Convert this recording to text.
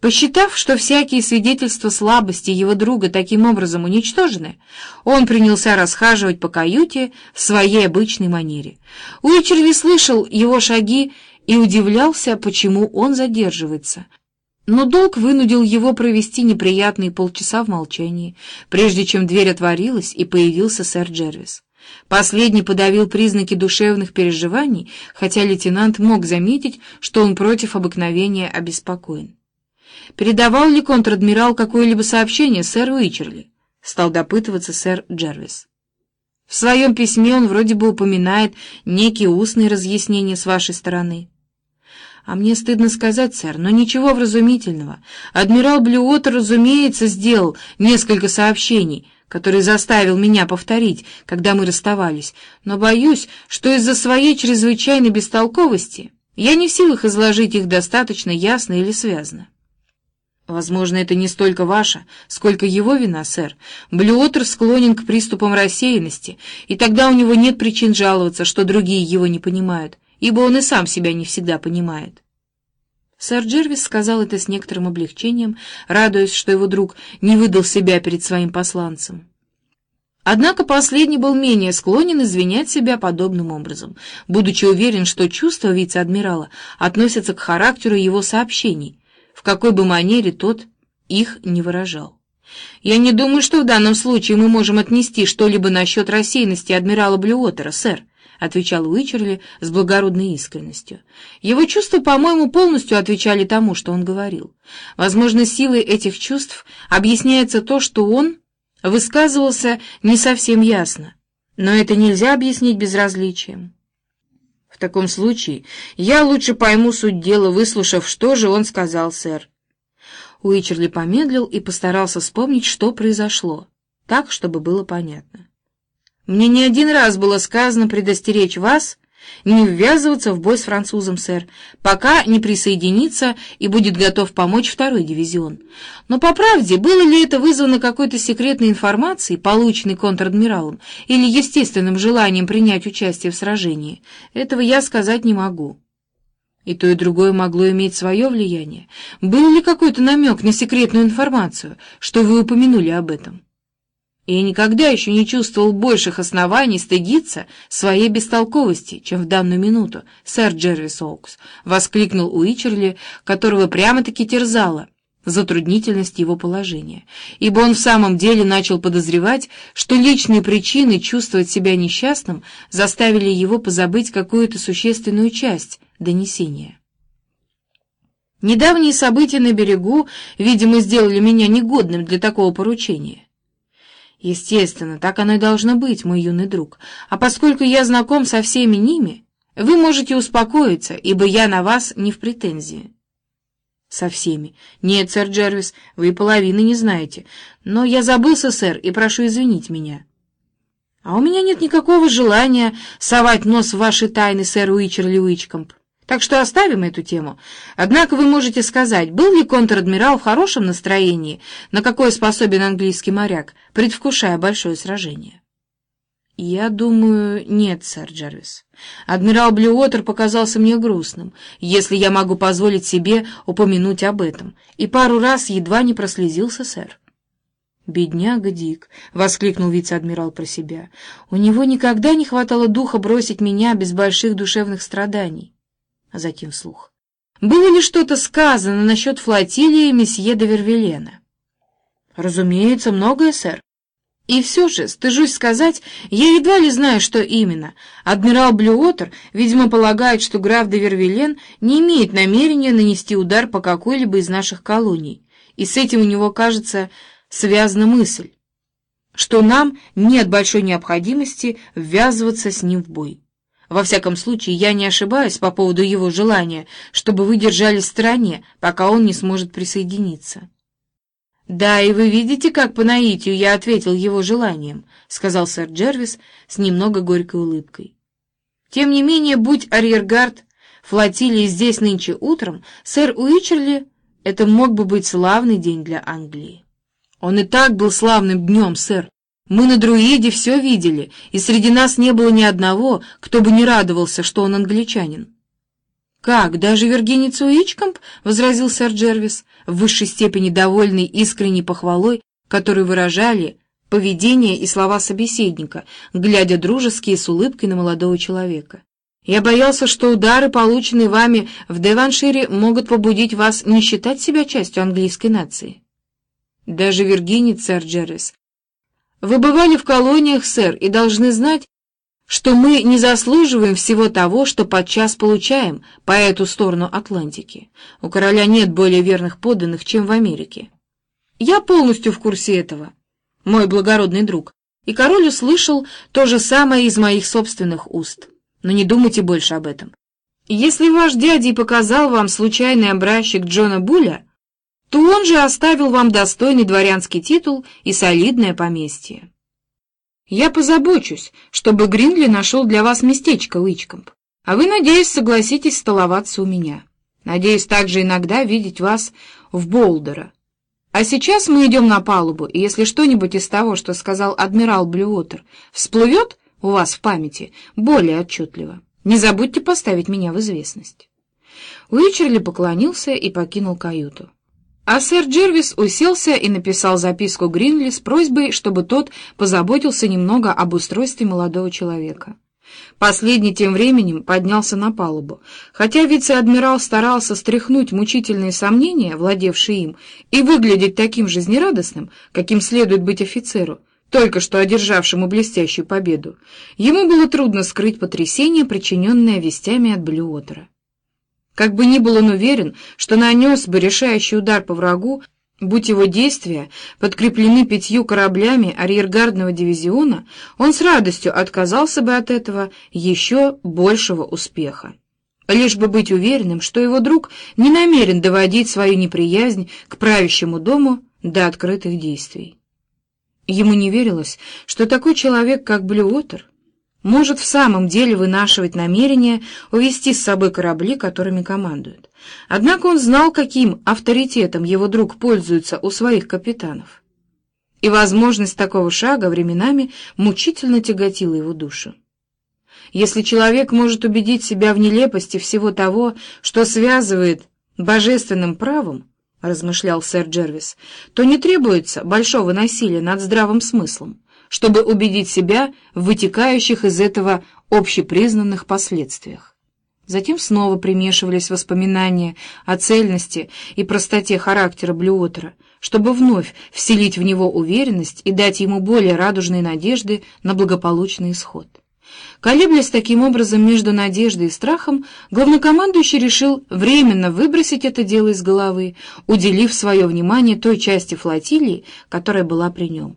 Посчитав, что всякие свидетельства слабости его друга таким образом уничтожены, он принялся расхаживать по каюте в своей обычной манере. Уичерли слышал его шаги и удивлялся, почему он задерживается. Но долг вынудил его провести неприятные полчаса в молчании, прежде чем дверь отворилась и появился сэр Джервис. Последний подавил признаки душевных переживаний, хотя лейтенант мог заметить, что он против обыкновения обеспокоен. «Передавал ли контр-адмирал какое-либо сообщение сэр Уичерли?» — стал допытываться сэр Джервис. «В своем письме он вроде бы упоминает некие устные разъяснения с вашей стороны». «А мне стыдно сказать, сэр, но ничего вразумительного. Адмирал Блюотер, разумеется, сделал несколько сообщений, который заставил меня повторить, когда мы расставались, но боюсь, что из-за своей чрезвычайной бестолковости я не в силах изложить их достаточно ясно или связно. Возможно, это не столько ваша, сколько его вина, сэр. Блюотер склонен к приступам рассеянности, и тогда у него нет причин жаловаться, что другие его не понимают, ибо он и сам себя не всегда понимает. Сэр Джервис сказал это с некоторым облегчением, радуясь, что его друг не выдал себя перед своим посланцем. Однако последний был менее склонен извинять себя подобным образом, будучи уверен, что чувства вице-адмирала относятся к характеру его сообщений, какой бы манере тот их не выражал. «Я не думаю, что в данном случае мы можем отнести что-либо насчет рассеянности адмирала Блюотера, сэр», отвечал Уичерли с благородной искренностью. Его чувства, по-моему, полностью отвечали тому, что он говорил. Возможно, силой этих чувств объясняется то, что он высказывался не совсем ясно, но это нельзя объяснить безразличием. В таком случае я лучше пойму суть дела, выслушав, что же он сказал, сэр. Уичерли помедлил и постарался вспомнить, что произошло, так, чтобы было понятно. Мне не один раз было сказано предостеречь вас не ввязываться в бой с французом, сэр, пока не присоединится и будет готов помочь второй дивизион. Но по правде, было ли это вызвано какой-то секретной информацией, полученной контр-адмиралом, или естественным желанием принять участие в сражении, этого я сказать не могу. И то, и другое могло иметь свое влияние. Был ли какой-то намек на секретную информацию, что вы упомянули об этом? И никогда еще не чувствовал больших оснований стыдиться своей бестолковости, чем в данную минуту, сэр Джервис Оукс, — воскликнул Уичерли, которого прямо-таки терзала затруднительность его положения, ибо он в самом деле начал подозревать, что личные причины чувствовать себя несчастным заставили его позабыть какую-то существенную часть донесения. Недавние события на берегу, видимо, сделали меня негодным для такого поручения. Естественно, так оно и должно быть, мой юный друг. А поскольку я знаком со всеми ними, вы можете успокоиться, ибо я на вас не в претензии. Со всеми. Нет, сэр Джервис, вы половины не знаете. Но я забылся, сэр, и прошу извинить меня. А у меня нет никакого желания совать нос в ваши тайны, сэр Уичерли Уичкомп. Так что оставим эту тему. Однако вы можете сказать, был ли контр-адмирал в хорошем настроении, на какое способен английский моряк, предвкушая большое сражение? Я думаю, нет, сэр Джервис. Адмирал Блюотер показался мне грустным, если я могу позволить себе упомянуть об этом, и пару раз едва не прослезился, сэр. «Бедняга Дик!» — воскликнул вице-адмирал про себя. «У него никогда не хватало духа бросить меня без больших душевных страданий» затем вслух. «Было ли что-то сказано насчет флотилии месье де Вервилена?» «Разумеется, многое, сэр. И все же, стыжусь сказать, я едва ли знаю, что именно. Адмирал Блюотер, видимо, полагает, что граф де Вервилен не имеет намерения нанести удар по какой-либо из наших колоний, и с этим у него, кажется, связана мысль, что нам нет большой необходимости ввязываться с ним в бой. Во всяком случае, я не ошибаюсь по поводу его желания, чтобы вы держались в стороне, пока он не сможет присоединиться. «Да, и вы видите, как по наитию я ответил его желанием», — сказал сэр Джервис с немного горькой улыбкой. «Тем не менее, будь арьергард флотилии здесь нынче утром, сэр Уичерли, это мог бы быть славный день для Англии». «Он и так был славным днем, сэр», мы на друиде все видели, и среди нас не было ни одного, кто бы не радовался, что он англичанин. «Как, даже Виргинец Уичкомп?» — возразил сэр Джервис, в высшей степени довольный искренней похвалой, которую выражали поведение и слова собеседника, глядя дружески и с улыбкой на молодого человека. «Я боялся, что удары, полученные вами в Деваншире, могут побудить вас не считать себя частью английской нации». «Даже Виргинец, сэр Джервис, вы бывали в колониях, сэр, и должны знать, что мы не заслуживаем всего того, что подчас получаем по эту сторону Атлантики. У короля нет более верных подданных, чем в Америке. Я полностью в курсе этого, мой благородный друг, и король услышал то же самое из моих собственных уст. Но не думайте больше об этом. Если ваш дядя и показал вам случайный образчик Джона Буля, то он же оставил вам достойный дворянский титул и солидное поместье. Я позабочусь, чтобы Гринли нашел для вас местечко, Уичкомп. А вы, надеюсь, согласитесь столоваться у меня. Надеюсь также иногда видеть вас в Болдера. А сейчас мы идем на палубу, и если что-нибудь из того, что сказал адмирал Блюотер, всплывет у вас в памяти более отчетливо, не забудьте поставить меня в известность. Уичерли поклонился и покинул каюту. А сэр Джервис уселся и написал записку Гринли с просьбой, чтобы тот позаботился немного об устройстве молодого человека. Последний тем временем поднялся на палубу. Хотя вице-адмирал старался стряхнуть мучительные сомнения, владевшие им, и выглядеть таким жизнерадостным, каким следует быть офицеру, только что одержавшему блестящую победу, ему было трудно скрыть потрясение, причиненное вестями от Блюотера. Как бы ни был он уверен, что нанес бы решающий удар по врагу, будь его действия подкреплены пятью кораблями арьергардного дивизиона, он с радостью отказался бы от этого еще большего успеха. Лишь бы быть уверенным, что его друг не намерен доводить свою неприязнь к правящему дому до открытых действий. Ему не верилось, что такой человек, как Блюотер, может в самом деле вынашивать намерение увести с собой корабли, которыми командует. Однако он знал, каким авторитетом его друг пользуется у своих капитанов. И возможность такого шага временами мучительно тяготила его душу. Если человек может убедить себя в нелепости всего того, что связывает божественным правом, размышлял сэр Джервис, то не требуется большого насилия над здравым смыслом чтобы убедить себя в вытекающих из этого общепризнанных последствиях. Затем снова примешивались воспоминания о цельности и простоте характера Блюотера, чтобы вновь вселить в него уверенность и дать ему более радужные надежды на благополучный исход. Колеблясь таким образом между надеждой и страхом, главнокомандующий решил временно выбросить это дело из головы, уделив свое внимание той части флотилии, которая была при нем.